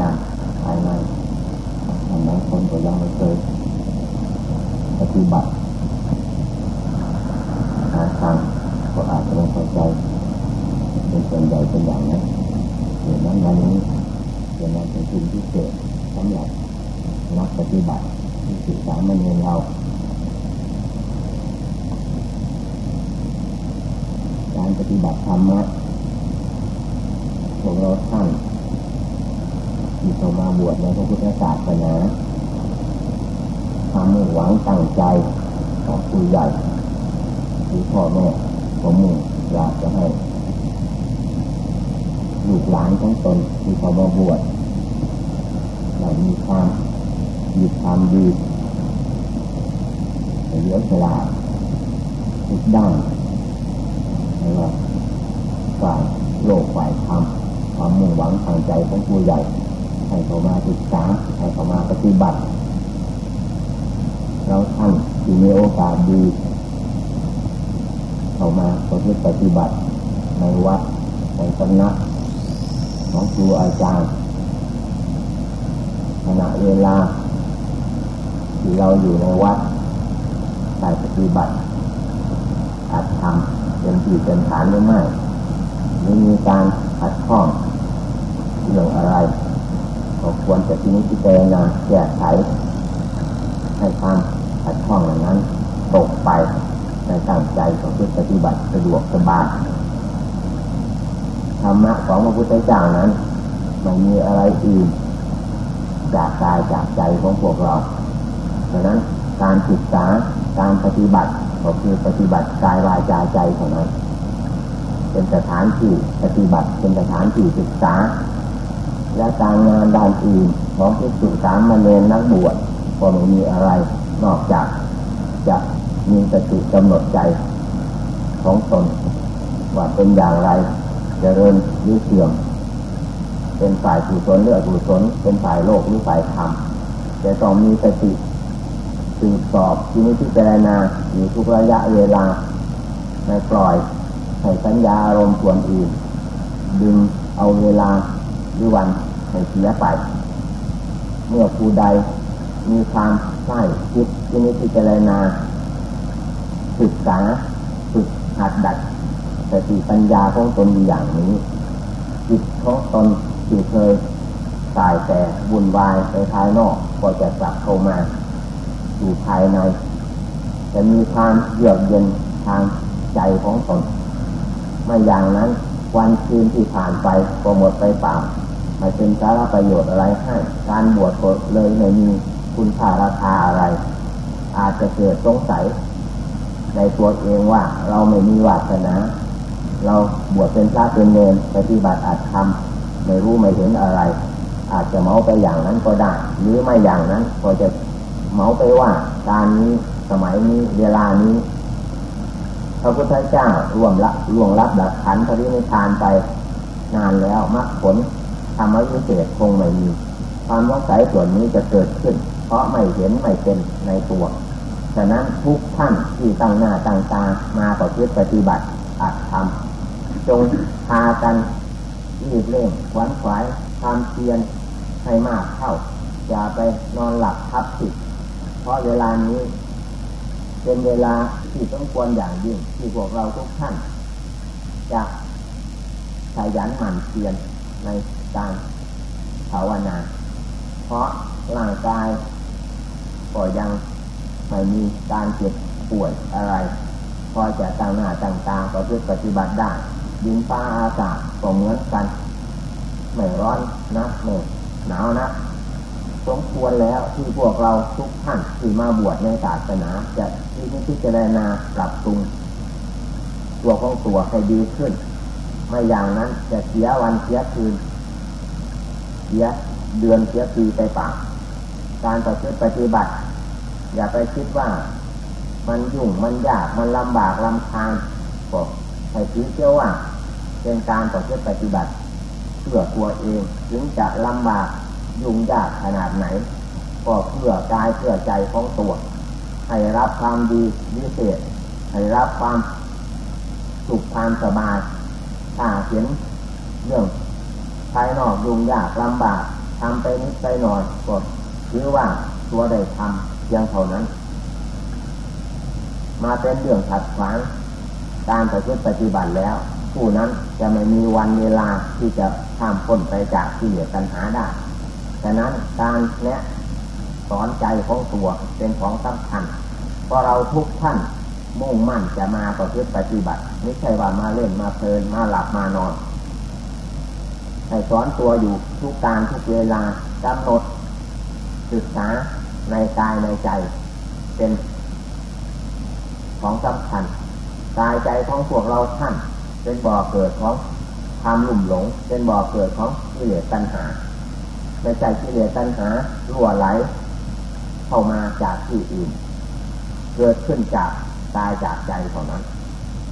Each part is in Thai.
ด้านภายในทำไมคนก็ยังไม่เคยปฏิบัติหาทางก็อาจจะไม่เข้าใจเป็นส่วนใหญ่เป็นอย่างนั้นดังนั้นวันนี้จะนำเป็นสิ่งพิเศษสำหรับนักปฏิบัติที่ศึกษามันเองเราการปฏิบัติธรรมะพวกเราท่าน ที่เข้ามาบวชในพระพุทธศาสนาความมุ่งหวังตั้งใจของผู้ใหญ่หรือพ่อแม่ผมมุ่งอยากจะให้ลูกหลานของตนที่เขามาบวชเรามีความมีความดีเหลือเวลาทุกด้านไม่ว่าฝ่ายโลกฝ่ายธรรมความมุ่งหวังทางใจของผู้ใหญ่ ให้เขามาศึกษาให้เขามาปฏิบัติ เราท่านที่มีโอกาสดี เข้ามาประพฤติปฏิบัติในวัดในสำนักของครูอาจารย์ขณะเวลา ที่เราอยู่ในวัดได้ปฏิบัติอาจทำเป็นที่เป็นฐานหรือไม่ไม่มีการขัดข้องเรื่องอะไร ก็ควรจะที่นี้ที่เจนาแก้ไขให้ความขัดข้องเหล่านั้นตกไปในตั้งใจของผู้ปฏิบัติสะดวกสบายธรรมะของพระพุทธเจ้านั้นไม่มีอะไรอื่นจากกายจากใจของพวกเราดังนั้นการศึกษาการปฏิบัติก็คือปฏิบัติกายวาจาใจเท่านั้น เป็นสถานที่ปฏิบัติเป็นสถานที่ศึกษา และการงานด้านอื่นของผู้ศึกษามาเรียนนักบวชก็ไม่มีอะไรนอกจากจะมีสติกำหนดใจของตนว่าเป็นอย่างไรจะเริญหรือเสื่อมเป็นฝ่ายกุศลหรืออกุศลเป็นฝ่ายโลกหรือฝ่ายธรรมจะต้องมีสติสืบสอบที่นี้พิจารณาอยู่ทุกระยะเวลาไม่ปล่อยให้สัญญาอารมณ์ส่วนอื่นดึงเอาเวลาหรือวัน ให้เสียไป เมื่อผู้ใดมีความใช่คิดที่นี้พิจารณาศึกษาฝึกหัดดัดสติปัญญาของตนอย่างนี้จิตของตนที่เคยสายแต่วุ่นวายไปภายนอกก็จะกลับเข้ามาอยู่ภายใน จะมีความเยือกเย็นทางใจของตนไม่อย่างนั้น วันคืนที่ผ่านไปก็หมดไปเปล่า ไม่เป็นสาระประโยชน์อะไรให้ การบวชก็เลยไม่มีคุณค่าราคาอะไร อาจจะเกิดสงสัย ในตัวเองว่าเราไม่มีวาสนา เราบวชเป็นพระเป็นเนรปฏิบัติอาจทำไม่รู้ไม่เห็นอะไร อาจจะเมาไปอย่างนั้นก็ได้ หรือไม่อย่างนั้นก็จะเมาไปว่าการนี้สมัยนี้เวลานี้พระพุทธเจ้าร่วมละล่วงรับดักขันพระนิพพานไปนานแล้วมรรคผล ธรรมวิเศษคงไม่มี ความสงสัยส่วนนี้จะเกิดขึ้น เพราะไม่เห็นไม่เป็นในตัวฉะนั้นทุกท่านที่ตั้งหน้าตั้งตามาต่อเพื่ปฏิบัติอัดทำจงพากันรีบเร่งขวนขวายความเพียรให้มากเข้า อย่าไปนอนหลับทับสิเพราะเวลานี้ เป็นเวลาที่ต้องควรอย่างยิ่งที่พวกเราทุกท่านจะขยันหมั่นเพียรใน การภาวนา เพราะร่างกายก็ยังไม่มีการเจ็บป่วยอะไร พอจะตั้งหน้าตั้งตาก็เพื่อปฏิบัติได้ดินฟ้าอากาศก็เหมือนกัน ไม่ร้อนนะไม่หนาวนะสมควรแล้วที่พวกเราทุกท่านที่มาบวชในศาสนา จะที่นี้พิจารณาปรับปรุงตัวของตัวให้ดีขึ้น ไม่อย่างนั้นจะเสียวันเสียคืน เสียเดือนเสียปีไปป่าการต่อชีวิตปฏิบัติ อย่าไปคิดว่ามันยุ่งมันยากมันลำบากลำคาญก็ให้คิดเชื่อว่า เป็นการต่อชีวิตปฏิบัติเพื่อตัวเองถึงจะลำบากยุ่งยากขนาดไหน ก็เพื่อกายเพื่อใจของตัวให้รับความดีวิเศษให้รับความสุขความสบายถ้าเห็นเรื่องายนอกยุ่งยากลำบากทำไปนิดไปหน่อยก็หรือว่าตัวได้ทำเพียงเท่านั้น มาเป็นเรื่องขัดขวางการปฏิบัติปฏิบัติแล้ว ผู้นั้นจะไม่มีวันเวลาที่จะข้ามพ้นไปจากที่เหลือปัญหาได้ดังนั้นการแนะสอนใจของตัวเป็นของสำคัญเพราะเราทุกท่านมุ่งมั่นจะมาประพฤติปฏิบัติ ไม่ใช่ว่ามาเล่นมาเพลินมาหลับมานอน ให้สอนตัวอยู่ทุกการทุกเวลากำหนดศึกษาในกายในใจ เป็นของสำคัญกายใจของพวกเราท่าน เป็นบ่อเกิดของความหลุ่มหลง เป็นบ่อเกิดของกิเลสตัณหาในใจกิเลสตัณหารั่วไหล เข้ามาจากที่อื่น เกิดขึ้นจากกายจากใจเท่านั้น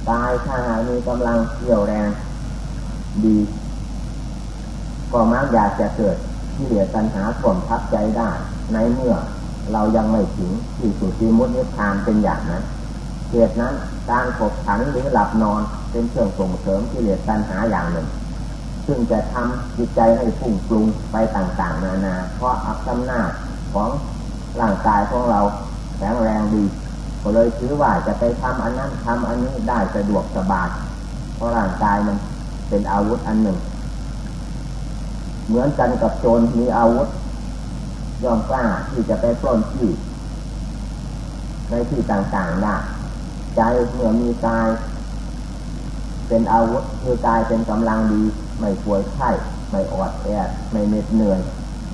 กายถ้าหากมีกำลังเรี่ยวแรงดี ก็มักอยากจะเกิดที่เหลือตัณหาผลทับใจได้ ในเมื่อเรายังไม่ถึงที่สุดที่มุตนิพพานเป็นอย่างนั้นเหตุนั้นการขบขันหรือหลับนอนเป็นเครื่องส่งเสริมที่เหลือตัณหาอย่างหนึ่ง ซึ่งจะทำจิตใจให้พุ่งปรุงไปต่างๆ นานา เพราะอักำนาจของร่างกายของเราแข็งแรงดีก็เลยถือว่าจะไปทำอันนั้นทำอันนี้ได้สะดวกสบายเพราะร่างกายมันเป็นอาวุธอันหนึ่ง เหมือนกันกับโจรมีอาวุธย่อมกล้าที่จะไปปล้นที่ในที่ต่างๆได้ใจเมื่อมีกาย เป็นอาวุธคือกายเป็นกำลังดี ไม่ป่วยไข้ไม่อดแอดไม่เหน็ดเหนื่อย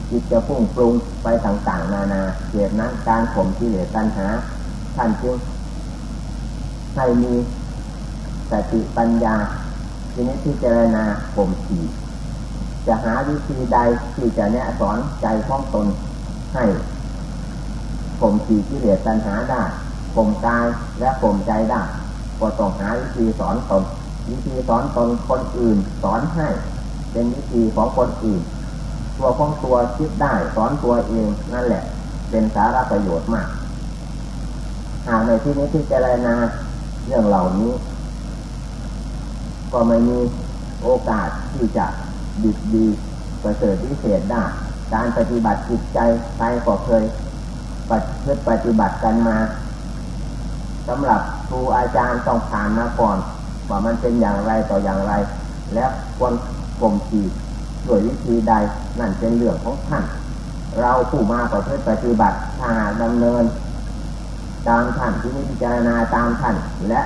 จิตจะพุ่งปรุงไปต่างๆ นานาเหตุนั้นการข่มที่เหลือตัณหาท่านจึงให้มีสติปัญญาทีนี้ที่เจรณาข่มขี จะหาวิธีใดที่จะแนะสอนใจของตนให้ข่มขีที่เหลือตัณหาได้ข่มกายและข่มใจได้ก็ต้องหาวิธีสอนตน วิธีสอนตนคนอื่นสอนให้ เป็นวิธีของคนอื่น ตัวของตัวคิดได้สอนตัวเองนั่นแหละ เป็นสาระประโยชน์มากหากในที่นี้ที่เจรนาเรื่องเหล่านี้ ก็ไม่มีโอกาสที่จะ ดีดีประเสริฐพิเศษได้การปฏิบัติจิตใจใครก็เคยปฏิปฏิบัติกันมาสำหรับครูอาจารย์ต้องผ่านมาก่อนว่ามันเป็นอย่างไรต่ออย่างไร แล้วควรกลมขีดด้วยวิธีใดนั่นเป็นเรื่องของท่าน เราผู้มาต่อเพื่อปฏิบัติถ้าหากดำเนิน ตามท่านที่นิพิจารณาตามท่านและ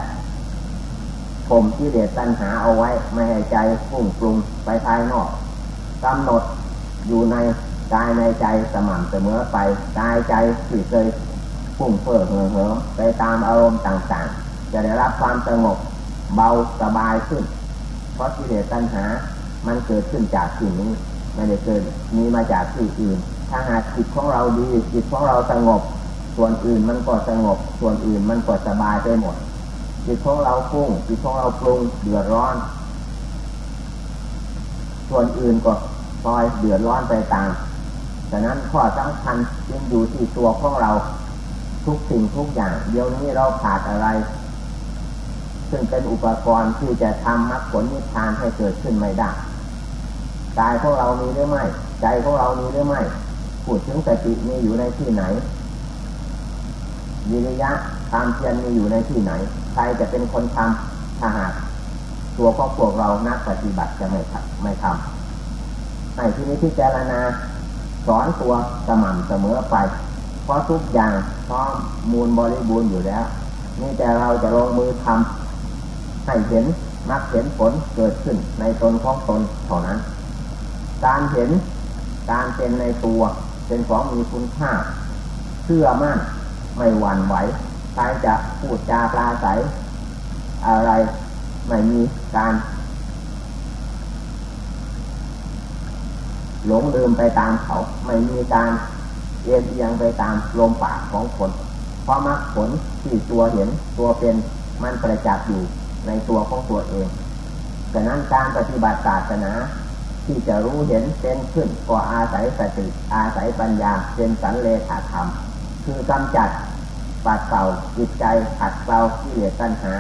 ผมที่เดชตัณหาเอาไว้ ไม่ให้ใจพุ่งปรุงไปภายนอกกำหนดอยู่ในกายในใจสม่ำเสมอไปกายใจที่เคยพุ่งเฟ้อเห่อเหิมไปตามอารมณ์ต่างๆ จะได้รับความสงบเบาสบายขึ้น เพราะที่เดชตัณหา มันเกิดขึ้นจากที่งนี้ไม่ได้เกิดมีมาจากที่อื่น ถ้าหากจิตของเราดีจิตของเราสงบ ส่วนอื่นมันก็สงบ ส่วนอื่นมันก็สบายไปหมด จิตของเราฟุ้งจิตของเราปรุงเดือดร้อน ส่วนอื่นก็พลอยเดือดร้อนไปตามฉะนั้นข้อสำคัญจึงอยู่ที่ตัวของเราทุกสิ่งทุกอย่าง เดี๋ยวนี้เราขาดอะไร ซึ่งเป็นอุปกรณ์ที่จะทำมรรคผลนิพพานให้เกิดขึ้นไม่ได้กายของเรามีหรือไม่ ใจของเรามีหรือไม่พูดถึงสติมีอยู่ในที่ไหนวิริยะความเพียรมีอยู่ในที่ไหน ครจะเป็นคนทำถ้าหากตัวครอบครัวเรานักปฏิบัติจะไม่ทำไม่ทำในที่นี้ที่เจรณาสอนตัวสม่ำเสมอไป เพราะทุกอย่างพร้อมมูลบริบูรณ์อยู่แล้ว นี่แต่เราจะลงมือทำให้เห็นนักเห็นผลเกิดขึ้นในตนของตนเท่านั้น การเห็นการเป็นในตัวเป็นของมีคุณค่าเชื่อมั่นไม่หวั่นไหว ใครจะพูดจาปลาใสอะไรไม่มีการ หลงลืมไปตามเขา ไม่มีการเอียงเอียงไปตามลมปากของคน เพราะมรรคผลที่ตัวเห็นตัวเป็นมันประจักษ์อยู่ในตัวของตัวเองดังนั้นการปฏิบัติศาสนาที่จะรู้เห็นเป็นขึ้นก็อาศัยสติอาศัยปัญญาเป็นสันเลขาธรรม คือกำจัด ปัดเป่าจิตใจขัดเกลาที่เหลือตัณหา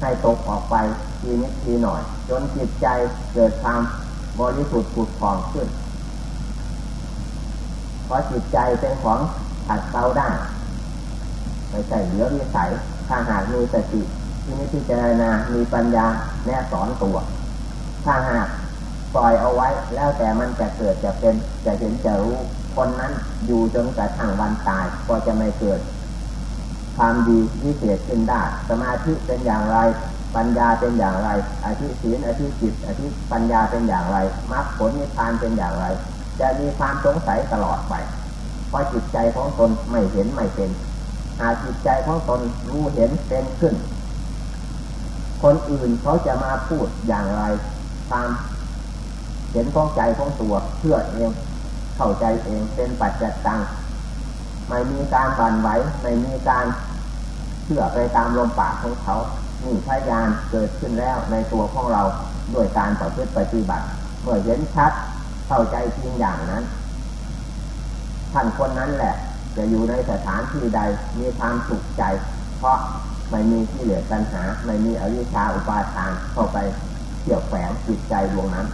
ให้ตกออกไปทีนิดทีหน่อย จนจิตใจเกิดความบริสุทธิ์ผุดผ่องขึ้น เพราะจิตใจเป็นของขัดเกลาได้ไม่ใช่เหลือวิสัยถ้าหากมีสติที่นิพพานามีปัญญาแนะสอนตัว ถ้าหากปล่อยเอาไว้แล้วแต่มันจะเกิดจะเป็นจะเห็นจะรู้คนนั้นอยู่จนกระทั่งวันตายก็จะไม่เกิด ความดีวิเศษขึ้นได้ สมาธิเป็นอย่างไร ปัญญาเป็นอย่างไร อธิศีลอธิจิต อธิปัญญาเป็นอย่างไรมรรคผลนิพพานเป็นอย่างไร จะมีความสงสัยตลอดไป เพราะจิตใจของตนไม่เห็นไม่เป็นหากจิตใจของตนรู้เห็นเป็นขึ้น คนอื่นเขาจะมาพูดอย่างไร ตามเห็นของใจของตัวเพื่อเอง เข้าใจเองเป็นปัจจัตตังไม่มีการบันไหวไม่มีการ ชื่อไปตามลมปากของเขานี่พยานเกิดขึ้นแล้วในตัวของเราด้วยการต่อพืชปฏิบัติ เมื่อเห็นชัดเข้าใจจริงอย่างนั้นท่านคนนั้นแหละ จะอยู่ในสถานที่ใดมีความสุขใจ เพราะไม่มีที่เหลือปัญหา ไม่มีอวิชชาอุปาทานเข้าไปเกี่ยวแฝงจิตใจดวงนั้น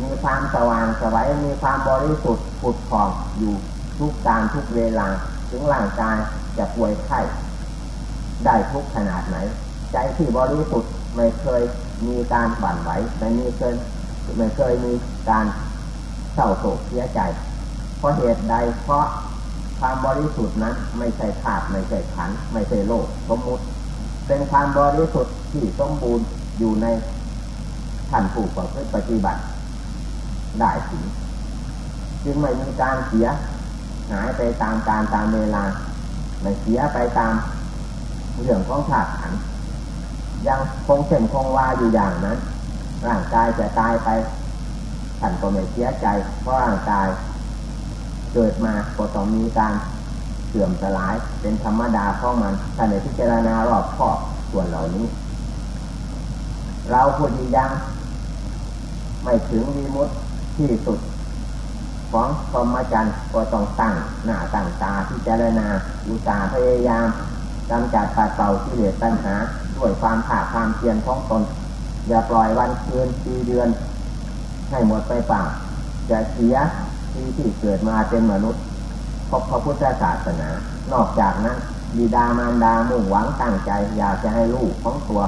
มีความสว่างสวัยมีความบริสุทธิ์ผุดผ่องอยู่ทุกการทุกเวลา ถึงร่างกายจะป่วยไข้ ได้ทุกขนาดไหน ใจที่บริสุทธิ์ไม่เคยมีการบั่นไหวไม่มีเคยไม่เคยมีการเศร้าโศกเสียใจ เพราะเหตุใดเพราะความบริสุทธิ์นั้นไม่ใช่ขาดไม่ใช่ขัน ไม่ใช่โลกสมมุติ เป็นความบริสุทธิ์ที่สมบูรณ์อยู่ในท่านผู้ประพฤติปฏิบัติ ได้ถึงจึงไม่มีการเสียหายไปตามการตามเวลาไม่เสียไปตาม เรื่องของขาดขันยังคงเส้นคงวาอยู่อย่างนั้นร่างกายจะตายไปท่านก็ไม่เสียใจ เพราะร่างกายเกิดมาก็ต้องมีการเสื่อมสลายเป็นธรรมดาของมันท่านในพิจารณารอบคอบส่วนเหล่านี้ เราผู้ดียังไม่ถึงวีมุตที่สุด ของพรหมจรรย์ก็ต้องตั้งหน้าตั้งตาพิจารณาอุตสาห์พยายาม กำจัดปัดเป่าที่เหลือตัณหาด้วยความผาความเพียรของตน อย่าปล่อยวันคืนปีเดือน ให้หมดไปเปล่าจะเสียที่ที่เกิดมาเป็นมนุษย์พบพระพุทธศาสนา นอกจากนั้นบิดามารดามุ่งหวังตั้งใจ อยากจะให้ลูกของตัว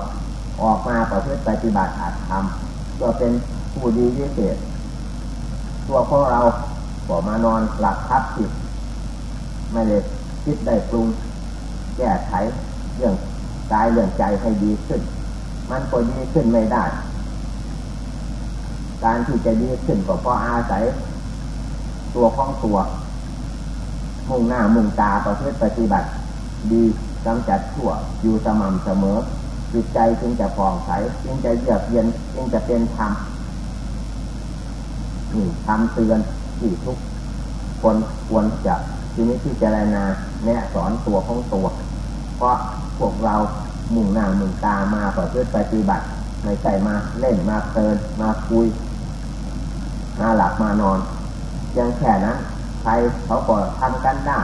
ออกมาประพฤติปฏิบัติอาจทำก็เป็นผู้ดีวิเศษ ตัวของเราก็มานอนหลับทับจิตไม่ได้คิดได้ปรุง แก้ไขเรื่องกายเรื่องใจให้ดีขึ้น มันก็ดีขึ้นไม่ได้ การที่จะดีขึ้นก็เพราะอาศัย ตัวของตัว มุ่งหน้ามุ่งตาประพฤติปฏิบัติ ดีกำจัดชั่วอยู่สม่ำเสมอจิตใจจึงจะปลองใสจึงจะเยือกเย็นจึงจะเป็นธรรมนี่ทำเตือนที่ทุกคนควรจะทีนี้ที่เจรณาแนะสอนตัวของตัว เพราะพวกเรามุ่งหน้ามุ่งตามาเพื่อปฏิบัติไม่ใช่มาเล่นมาเตินมาคุยมาหลับมานอนยังแค่นั้นใครเขาก็ทำกันได้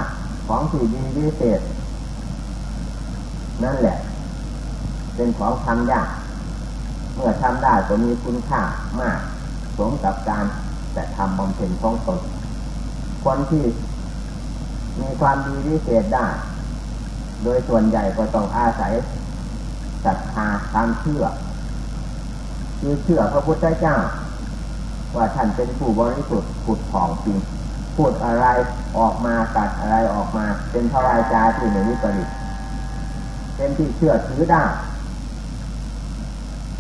ของที่ดีวิเศษ นั่นแหละ เป็นของทำยากเมื่อทำได้ก็มีคุณค่ามาก สมกับการแต่ทำบำเพ็ญของตนคนที่มีความดีวิเศษได้ โดยส่วนใหญ่ก็ต้องอาศัยศรัทธาความเชื่อ คือเชื่อพระพุทธเจ้า ว่าท่านเป็นผู้บริสุทธิ์ผุดผ่องจริง พูดอะไรออกมาตัดอะไรออกมา เป็นพระวาจาที่ไม่วิปริตเป็นที่เชื่อถือได้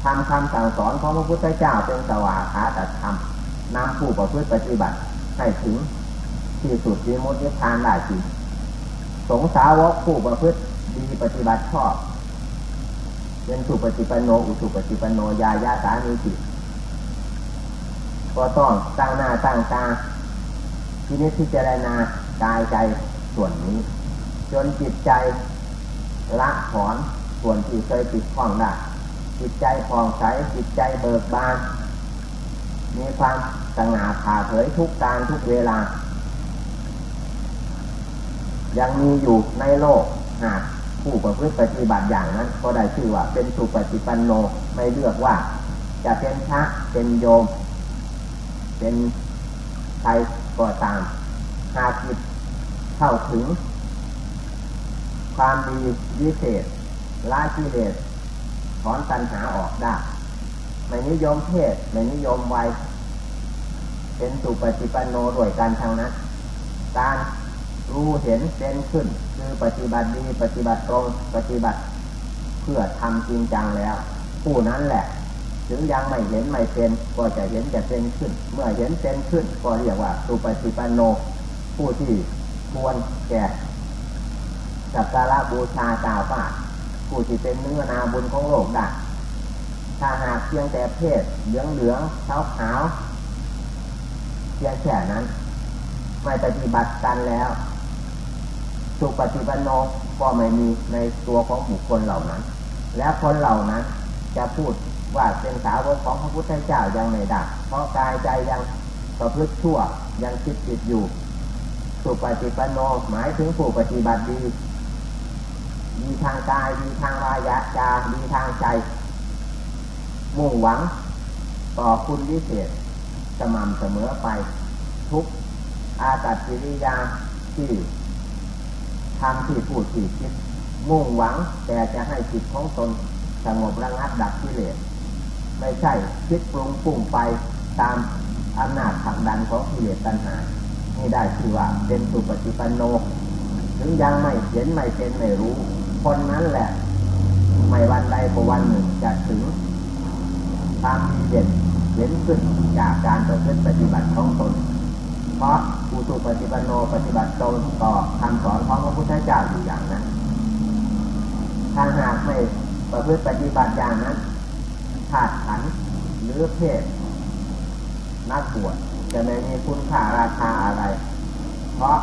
ทำคำสั่งสอนของพระพุทธเจ้าเป็นสวาขาตัดธรรมนำผู้ประพฤติปฏิบัติให้ถึงที่สุดที่มุติทานได้จริง สงสาวกผู้ประพฤติดีปฏิบัติชอบเป็นสุปฏิปันโนอุสุปฏิปันโนยายาสามีจิตก็ต้องตั้งหน้าตั้งตาที่นี้ที่เจรณากายใจส่วนนี้ จนจิตใจละถอนส่วนที่เคยติดข้องได้จิตใจผ่องใสจิตใจเบิกบาน มีความสง่าผ่าเผยทุกการทุกเวลา ยังมีอยู่ในโลกหากผู้ประพฤติปฏิบัติอย่างนั้น ก็ได้ชื่อว่าเป็นสุปฏิปันโนไม่เลือกว่า จะเป็นพระเป็นโยม เป็นใครก็ตาม หากจิตเข้าถึง ความดีวิเศษละกิเลสถอนตัณหาออกได้ไม่นิยมเพศไม่นิยมวัยเป็นสุปฏิปันโนด้วยกันทางนั้นการ รู้เห็นเป็นขึ้น คือปฏิบัติดีปฏิบัติตรงปฏิบัติ เพื่อทำจริงจังแล้ว ผู้นั้นแหละ ถึงยังไม่เห็นไม่เป็นก็จะเห็นจะเป็นขึ้น เมื่อเห็นเป็นขึ้น ก็เรียกว่าสุปฏิปันโน ผู้ที่ควรแก่สักการะบูชาจาวป้าผู้ที่เป็นเนื้อนาบุญของโลกได้ถ้าหากเพียงแต่เพศเหลืองเหลืองขาวขาวเพียงแค่นั้น ไม่ปฏิบัติกันแล้ว สุปฏิปันโนก็ไม่มีในตัวของบุคคลเหล่านั้น และคนเหล่านั้นจะพูดว่าเป็นสาวกของพระพุทธเจ้ายังไม่ได้เพราะกายใจยังประพฤติชั่วยังคิดผิดอยู่ สุปฏิปันโนหมายถึงผู้ปฏิบัติดีดีทางกายดีทางวายาจาดีทางใจ มุ่งหวัง ต่อคุณวิเศษสม่ำเสมอไป ทุกอาตัดกิริยาที่ ทำที่พูดที่คิด มุ่งหวังแต่จะให้จิตของตนสงบระงับดับกิเลสไม่ใช่คิดปรุงปุ่งไปตามอำนาจผลักดันของกิเลสตัณหานี่ได้คือว่าเป็นสุปฏิปันโน ถึงยังไม่เห็นไม่เป็นไม่รู้ คนนั้นแหละ ไม่วันใดก็วันหนึ่งจะถึงความดีเด่นเห็นขึ้นจากการต่อพฤติปฏิบัติของตน เพราะผู้ถูกปฏิบัติโนปฏิบัติตนต่อคำสอนของพระพุทธเจ้าอยู่อย่างนั้นถ้าหากไม่ประพฤติปฏิบัติอย่างนั้นขาดขันหรือเพศนักบวชจะไม่มีคุณค่าราคาอะไร เพราะ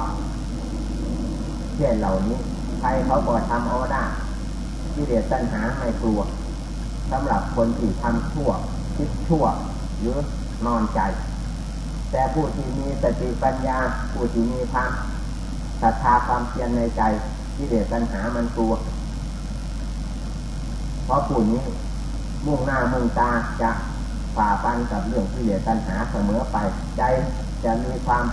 เพศเหล่านี้ใครเขาก็ทำเอาได้ที่เดียตัณหาไม่กลัวสำหรับคนที่ทำชั่วคิดชั่วหรือนอนใจ แต่ผู้ที่มีสติปัญญา ผู้ที่มีความศรัทธาความเพียรในใจที่เดียตัณหามันกลัว เพราะผู้นี้มุ่งหน้ามุ่งตาจะฝ่าฟันกับเรื่องที่เดียตัณหาเสมอไป ใจจะมีความ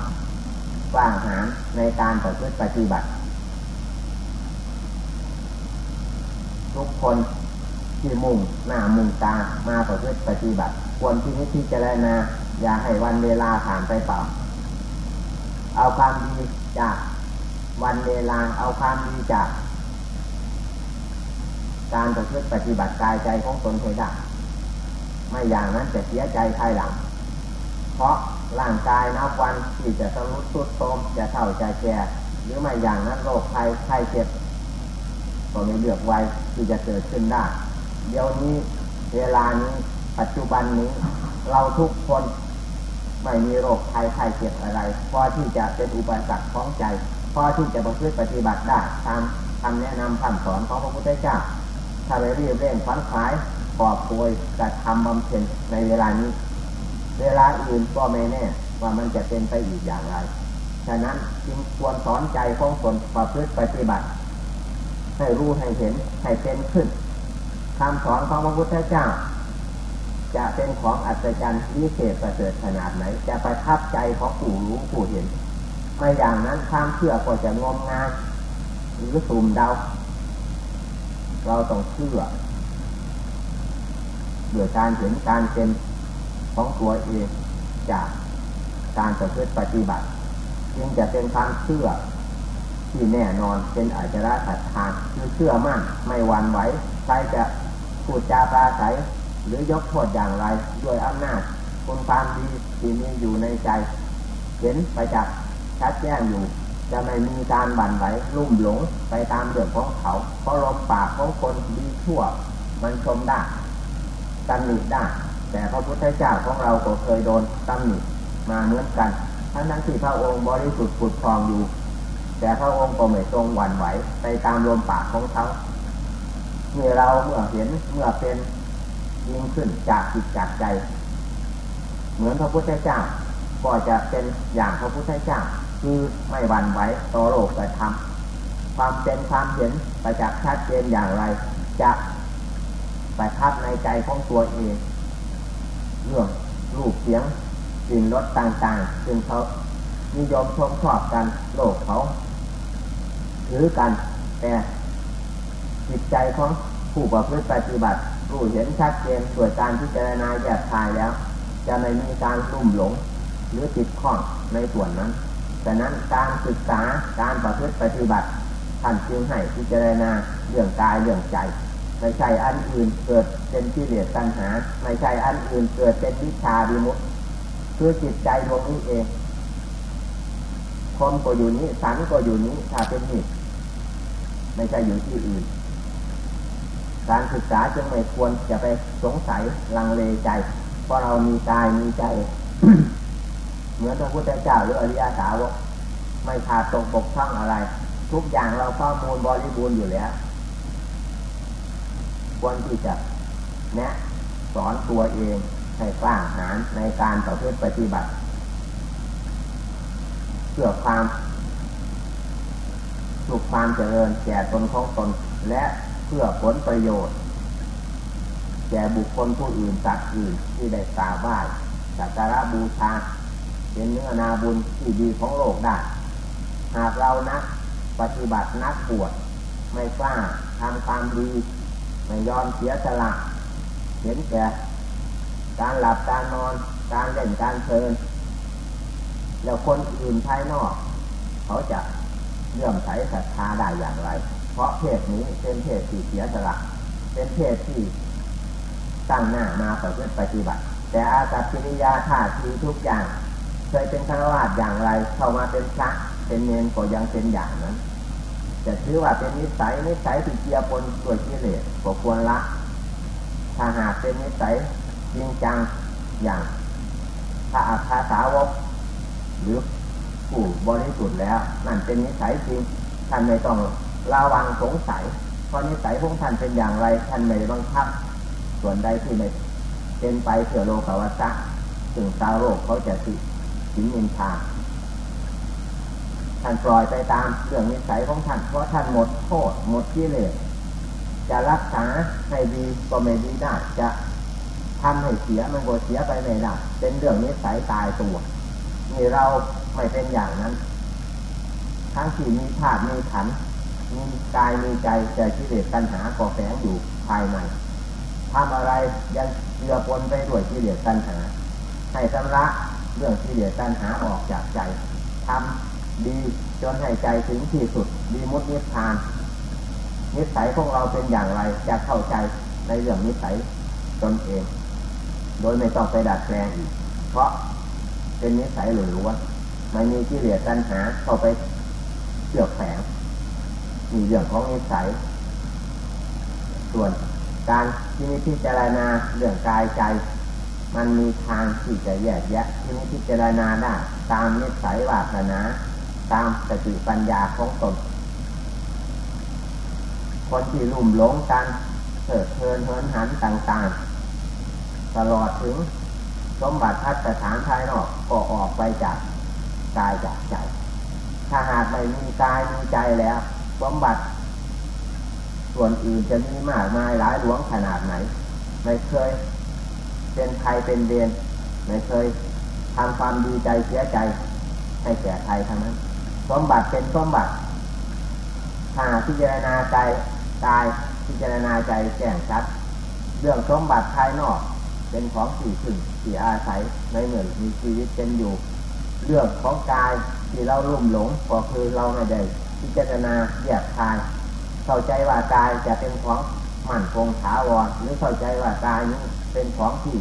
ว่างหาในการปฏิบัติ ทุกคนที่มุ่งหน้ามุ่งตามาประพฤติปฏิบัติ ควรที่นิพิจารณา อย่าให้วันเวลาผ่านไปเปล่า เอาความดีจากวันเวลาเอาความดีจาก การประพฤติปฏิบัติกายใจของตนให้ได้ไม่อย่างนั้นจะเสียใจภายหลัง เพราะร่างกายนับวันที่จะสรุดสุดโทมจะเท่าจะแก่หรือไม่อย่างนั้นโรคภัยไข้เจ็บก็ไม่เลือกไว้ที่จะเกิดขึ้นได้ เดี๋ยวนี้เวลานี้ปัจจุบันนี้เราทุกคน ไม่มีโรคภัยไข้เจ็บอะไร พอที่จะเป็นอุปสรรคของใจ พอที่จะประพฤติปฏิบัติได้ตามคำแนะนำคำสอนของพระพุทธเจ้า ถ้าไปรีบเร่งฟันขายกอบโวยกระทำบำเพ็ญในเวลานี้ เวลาอื่นก็ไม่แน่ว่ามันจะเป็นไปอีกอย่างไร ฉะนั้นจึงควรสอนใจของตนประพฤติปฏิบัติ ให้รู้ให้เห็นให้เป็นขึ้นคำสอนของพระพุทธเจ้า จะเป็นของอัศจรรย์วิเศษประเสริฐขนาดไหน จะประทับใจของผู้รู้ผู้เห็นไม่อย่างนั้นความเชื่อก็จะงมงายหรือสุ่มเดาเราต้องเชื่อด้วยการเห็นการเป็นของตัวเองจากการประพฤติปฏิบัติจึงจะเป็นความเชื่อที่แน่นอนเป็นอาจระศรัทธาคือเชื่อมั่นไม่หวั่นไหวใครจะพูดจาปราศัย หรือยกโทษอย่างไร ด้วยอำนาจคุณความดีที่มีอยู่ในใจ เห็นไปจากชัดแจ้งอยู่ จะไม่มีการบั่นไหวลุ่มหลงไปตามเรื่องของเขา เพราะลมปากของคนดีชั่ว มันชมได้ตำหนิได้แต่พระพุทธเจ้าของเราก็เคยโดนตำหนิมาเหมือนกันทั้งนั้นที่พระองค์บริสุทธิ์ผุดทองอยู่ แต่พระองค์ก็ไม่ทรงหวั่นไหวไปตามลมปากของเขาเมื่อเราเมื่อเห็นเมื่อเป็น ยิ่งขึ้นจากจิตจากใจ เหมือนพระพุทธเจ้า ก็จะเป็นอย่างพระพุทธเจ้า คือไม่หวั่นไหวต่อโลกแต่ทำความเป็นความเห็นประจักษ์ชัดเจนอย่างไร จะไปทับในใจของตัวเองเรื่องรูปเสียงกลิ่นรสต่างๆซึ่งเขานิยมชมชอบกันโลกเขาถือกันแต่จิตใจของผู้ประพฤติปฏิบัติ รู้เห็นชัดเจนส่วนการพิจารณาแยกทายแล้ว จะไม่มีการลุ่มหลง หรือติดข้องในส่วนนั้นแต่นั้นการศึกษาการประพฤติปฏิบัติท่านจึงให้พิจารณาเรื่องกายเรื่องใจไม่ใช่อันอื่นเกิดเป็นที่เหลือตัณหา ไม่ใช่อันอื่นเกิดเป็นวิชาวิมุตคือจิตใจดวงนี้เองคมก็อยู่นี้สันก็อยู่นี้ถ้าเป็นเหตุไม่ใช่อยู่ที่อื่น การศึกษาจึงไม่ควรจะไปสงสัยลังเลใจ เพราะเรามีกายมีใจ เหมือนพระพุทธเจ้าหรืออริยสาวกไม่ขาดตรงปกช่องอะไร ทุกอย่างเราข้อมูลบริบูรณ์อยู่แล้ว ควรที่จะแนะสอนตัวเองให้กล้าหาญในการต่อเพื่อปฏิบัติ เพื่อความสุขความเจริญแก่ตนของตนและ เพื่อผลประโยชน์ แก่บุคคลผู้อื่นสัตว์อื่นที่ได้กราบไหว้สักการะบูชาเป็นเนื้อนาบุญที่ดีของโลกได้ หากเรานะปฏิบัตินักปวด ไม่กล้าทำความดี ไม่ยอมเสียสละเห็นแก่การหลับการนอนการเล่นการเพลินแล้วคนอื่นภายนอก เขาจะเลื่อมใสศรัทธาได้อย่างไร เพราะเพศนี้เป็นเพศที่เสียสละ เป็นเพศที่ตั้งหน้ามาประพฤติปฏิบัติ แต่อากัปิริยาท่าทีทุกอย่าง เคยเป็นฆราวาสอย่างไร เข้ามาเป็นพระเป็นเนรก็ยังเป็นอย่างนั้นจะถือว่าเป็นนิสัยนิสัยที่เกียปนตัวกิเลสก็ควรละ ถ้าหากเป็นนิสัยจริงจังอย่างพระอัคาสาวกหรือผู้บริสุทธิ์แล้วนั่นเป็นนิสัยจริงท่านไม่ต้อง ระวังสงสัยเพราะนิสัยของท่านเป็นอย่างไรท่านไม่บังคับ ส่วนใดที่ไม่เป็นไปเถื่อโลกวัฏถึงตาโลกเขาจะสิสินินทาท่านปล่อยไปตามเรื่องนิสัยของท่านเพราะท่านหมดโทษหมดกิเลสจะรักษาให้ดีก็ไม่ดีได้จะทำให้เสียมันก็เสียไปไม่ได้เป็นเรื่องนิสัยตายตัวนี่เราไม่เป็นอย่างนั้น ทั้งที่มีธาตุมีขัน มีกายมีใจแต่กิเลสตัณหาก่อแฝงอยู่ภายในทำอะไรยังเจือปนไปด้วยกิเลสตัณหา ให้ชำระเรื่องกิเลสตัณหาออกจากใจทำดีจนให้ใจถึงที่สุดดีมุดนิพพาน นิสัยของเราเป็นอย่างไรจะเข้าใจในเรื่องนิสัยตนเอง โดยไม่ต้องไปดัดแปลงอีก เพราะเป็นนิสัยหรือว่าไม่มีกิเลสตัณหาเข้าไปเกี่ยวแฝง มีเรื่องของนิสัย ส่วนการที่นิพิจารณาเรื่องกายใจ มันมีทางที่จะแยกแยะที่นิพิจารณาได้ตามนิสัยวาสนา ตามสติปัญญาของตนคนที่ลุ่มหลงกันเถิดเพลินเฮินหันต่างๆ ตลอดถึงสมบัติทัศฐานภายนอกก็ออกไปจากกายจากใจ ถ้าหากไม่มีกายมีใจแล้ว สมบัติ ส่วนอื่นจะมีมากมายหลายหลวงขนาดไหน ไม่เคย เป็นใครเป็นเดนไม่เคยทำความดีใจเสียใจให้แก่ใครทั้งนั้น สมบัติเป็นสมบัติถ้าพิจารณาใจกายพิจารณาใจแจ้งชัด เรื่องสมบัติภายนอก เป็นของสี่ขึ้นสี่อาศัยในเหมือนมีชีวิตเป็นอยู่ เรื่องของกายที่เราลุ่มหลงก็คือเราไม่ได้ พิจารณาแยกทายเข้าใจว่ากายจะเป็นของมั่นคงถาวรหรือเข้าใจว่ากายนี้เป็นของที่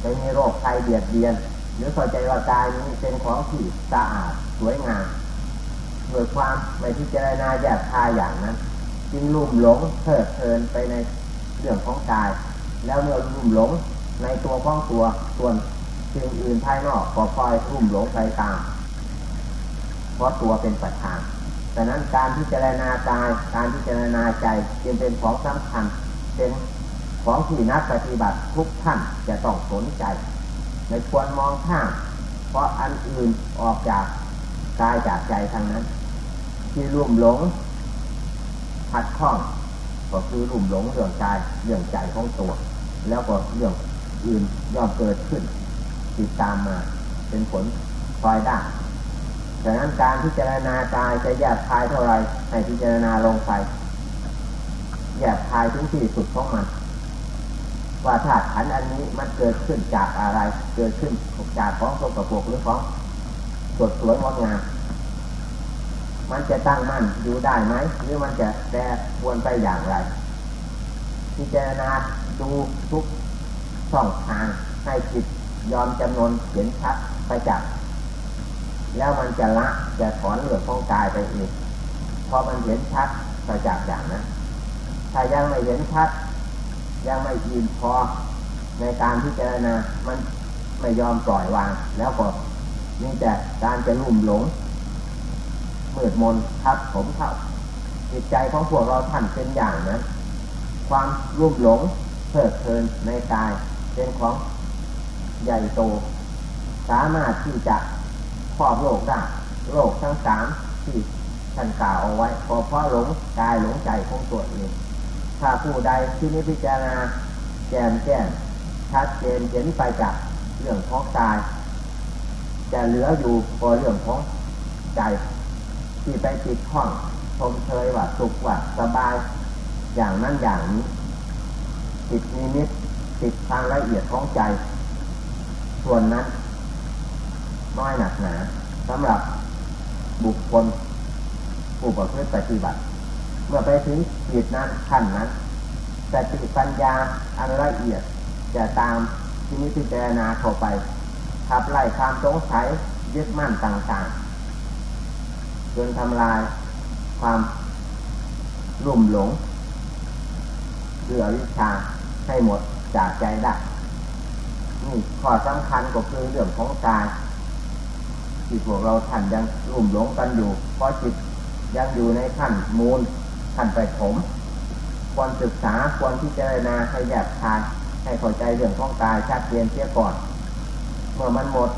ไม่มีโรคภัยเบียดเบียน หรือเข้าใจว่ากายนี้เป็นของที่สะอาดสวยงามโดยความไม่พิจารณาแยกทายอย่างนั้น จึงลุ่มหลงเพลิดเพลินไปในเรื่องของกาย แล้วเมื่อลุ่มหลงในตัวของตัวส่วนสิ่งอื่นภายนอกก็คอยลุ่มหลงไปตาม เพราะตัวเป็นประธานดังนั้นการพิจารณากายการพิจารณาใจจึงเป็นของสำคัญ เป็นของที่นักปฏิบัติทุกท่านจะต้องสนใจไม่ควรมองข้ามเพราะอันอื่นออกจากกายจากใจทางนั้น ที่รุ่มหลงขัดข้องก็คือรุ่มหลงเรื่องกายเรื่องใจของตัว แล้วก็เรื่องอื่นย่อมเกิดขึ้นติดตามมาเป็นผลคอยได้ ดังนั้นการพิจารณากายจะแยกคายเท่าไรให้พิจารณาลงไปแยกคายถึงที่สุดของมัน ว่าธาตุขันอันนี้มันเกิดขึ้นจากอะไร เกิดขึ้นจากของสกปรกหรือของสดสวยงดงามมันจะตั้งมั่นอยู่ได้ไหมหรือมันจะแปรควรไปอย่างไร พิจารณาดูทุกช่องทางให้จิตยอมจำนวนเห็นชัดไปจาก แล้วมันจะละจะถอนเหลือของกายไปเองพอมันเห็นชัดไปจากอย่างนั้นถ้ายังไม่เห็นชัด ยังไม่ยินพอในการพิจารณามันไม่ยอมปล่อยวาง แล้วก็มีแต่การจะลุ่มหลงมืดมนทับผมเข้าจิตใจของพวกเราท่านเป็นอย่างนั้น ความรุ่มหลงเพิดเพลินในกายเป็นของใหญ่โต สามารถที่จะ ครอบโลกได้โลกทั้งสามที่ท่านกล่าวเอาไว้พอเพราะหลงกายหลงใจของตัวเองถ้าผู้ใดที่นี้พิจารณาแจ่มแจ้งชัดเจนเห็นไปจากเรื่องของกายจะเหลืออยู่พอเรื่องของใจที่ไปติดข้องชมเชยว่าสุขว่าสบายอย่างนั้นอย่างนี้ติดนิมิตติดทางละเอียดของใจ ส่วนนั้น น้อยหนักหนาสำหรับบุคคลผู้ประพฤติปฏิบัติ เมื่อไปถึงจิตนั้นขั้นนั้นสติปัญญาอันละเอียดจะตามที่นิพพานาเข้าไปขับไล่ความสงสัยยึดมั่นต่างๆจนทำลายความรุ่มหลงเรือวิชาให้หมดจากใจได้นี่ข้อสำคัญก็คือเรื่องของกาย ที่พวกเราท่านยังรุ่มหลงกันอยู่ เพราะจิตยังอยู่ในขั้นมูลขั้นไปผมควรศึกษาควรที่จะนาให้แยกทายให้เข้าใจเรื่องของกายชัดเจนเสียก่อน เมื่อมันหมด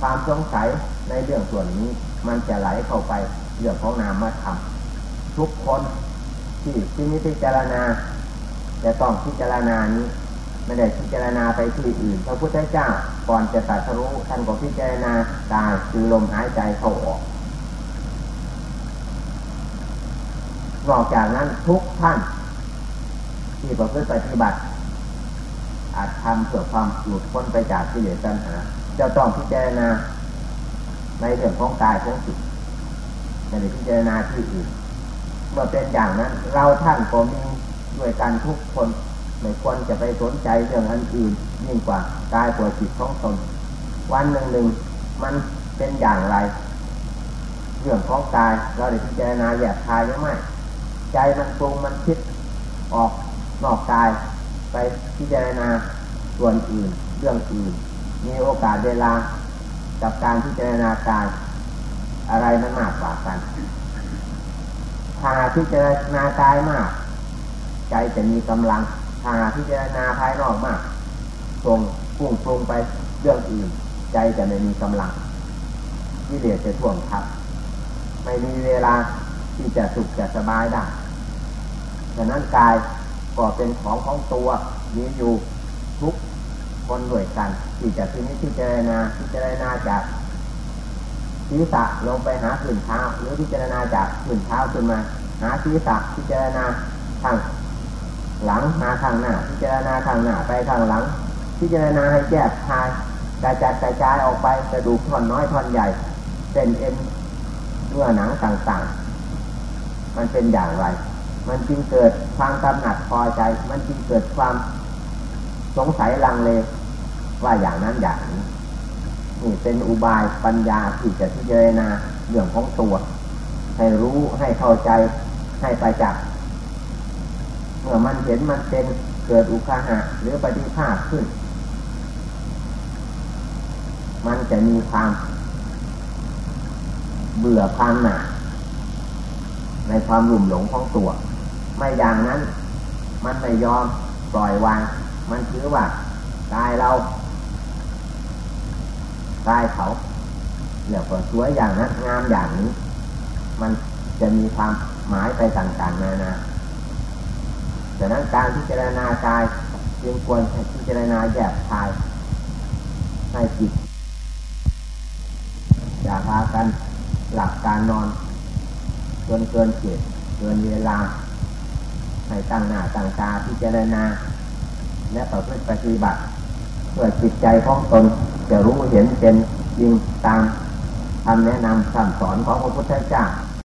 ความสงสัยในเรื่องส่วนนี้ มันจะไหลเข้าไปเรื่องของนามธรรมทุกคนที่ที่นี้พิจารณาจะต้องพิจารณานี้ ไม่ได้พิจารณาไปที่อื่น พระพุทธเจ้าก่อนจะตัดสรู้ท่านก็พิจารณากายคือลมหายใจเข้าออกนอกจากนั้นทุกท่าน ที่ประพฤติปฏิบัติ อาจทำเพื่อความหลุดพ้นไปจากที่เหลือปัญหาจะต้องพิจารณาในเรื่องของกายของจิตไม่ได้พิจารณาที่อื่นเมื่อเป็นอย่างนั้น เราท่านก็มีด้วยกันทุกคน ไม่ควรจะไปสนใจเรื่องอันอื่นยิ่งกว่ากายกว่าจิตของตน วันหนึ่งหนึ่งมันเป็นอย่างไร เรื่องของกายเราได้พิจารณาแยกคายหรือไม่ใจมันปรุงมันคิดออกนอกกาย ไปพิจารณาส่วนอื่น เรื่องอื่น มีโอกาสเวลากับการพิจารณากายอะไรมันมากกว่ากัน ถ้าพิจารณากายมาก ใจจะมีกำลัง ถ้าพิจารณาภายนอกมากส่งพุ่งปรุงไปเรื่องอื่น ใจจะไม่มีกำลังที่เดียจะท่วงทับไม่มีเวลาที่จะสุขจะสบายได้ฉะนั้นกายก็เป็นของของตัวมีอยู่ทุกคนด้วยกัน ที่จะที่นี้พิจารณาพิจารณาจากศีรษะลงไปหาพื้นเท้า หรือพิจารณาจากพื้นเท้าขึ้นมา หาศีรษะพิจารณาทาง หลังมาทางหน้า พิจารณาทางหน้าไปทางหลัง พิจารณาให้แยกทายกระจายกระจายออกไปกระดูกท่อนน้อยท่อนใหญ่เป็นเอ็นเนื้อหนังต่างๆ มันเป็นอย่างไร มันจึงเกิดความกำหนัดพอใจ มันจึงเกิดความสงสัยลังเลว่าอย่างนั้นอย่างนี้นี่เป็นอุบายปัญญาที่จะพิจารณาเรื่องของตัว ให้รู้ให้เข้าใจให้ไปจัก มันเห็นมันเป็นเกิดอุคาหะหรือปฏิภาคขึ้น มันจะมีความ เบื่อความหนาในความรุ่มหลงของตัว ไม่อย่างนั้น มันไม่ยอมปล่อยวาง มันถือว่ากายเรากายเขาเรียกว่าสวยอย่างนั้นงามอย่างนี้ มันจะมีความหมายไปต่างๆนานา ดังนั้นการพิจารณากายจึงควรพิจารณาแยกคายให้จิตอย่าพากันหลับการนอนจนเกินเกิดเกินเวลาให้ตั้งหน้าตั้งตาพิจารณา และต่อพื่อปฏิบัติเพื่อจิตใจของตนจะรู้เห็นเป็นจริงตามคำแนะนำคำสอนของพระพุทธเจ้า